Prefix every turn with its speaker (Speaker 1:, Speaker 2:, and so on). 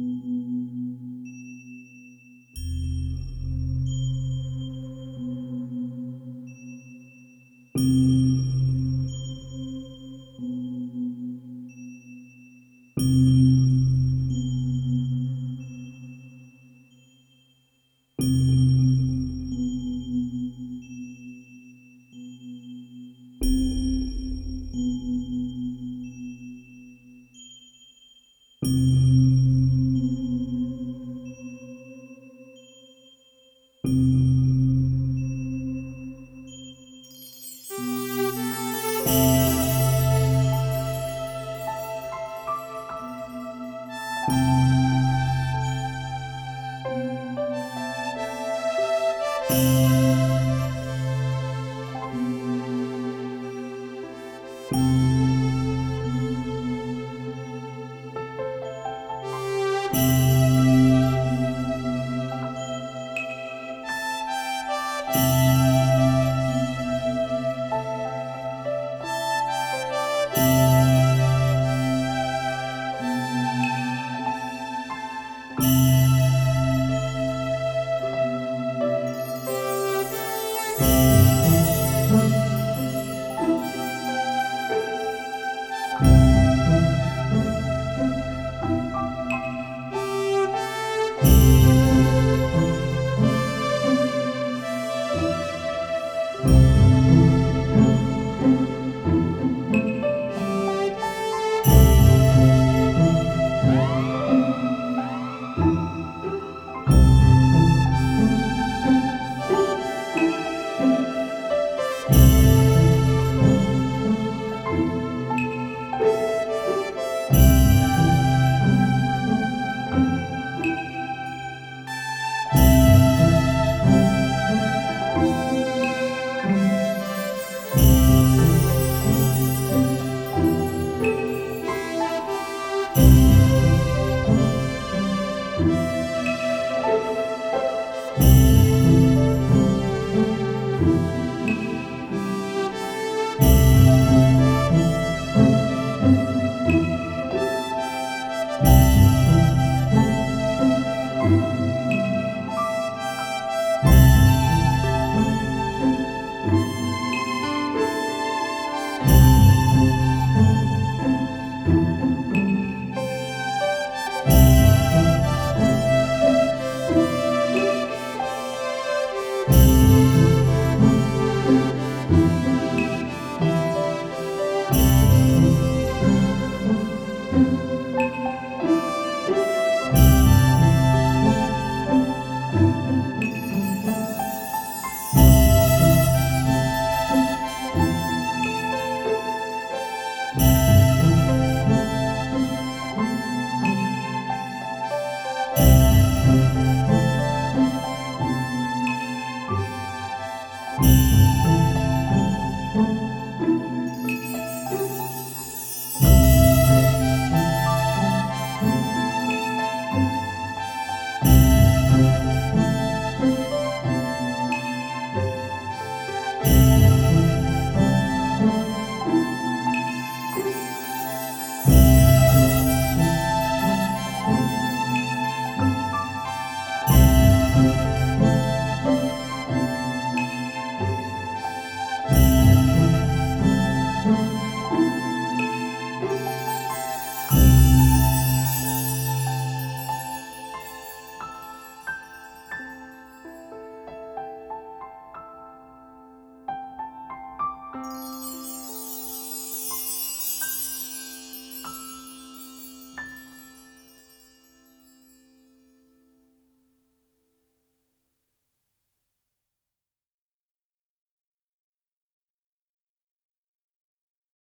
Speaker 1: Música Música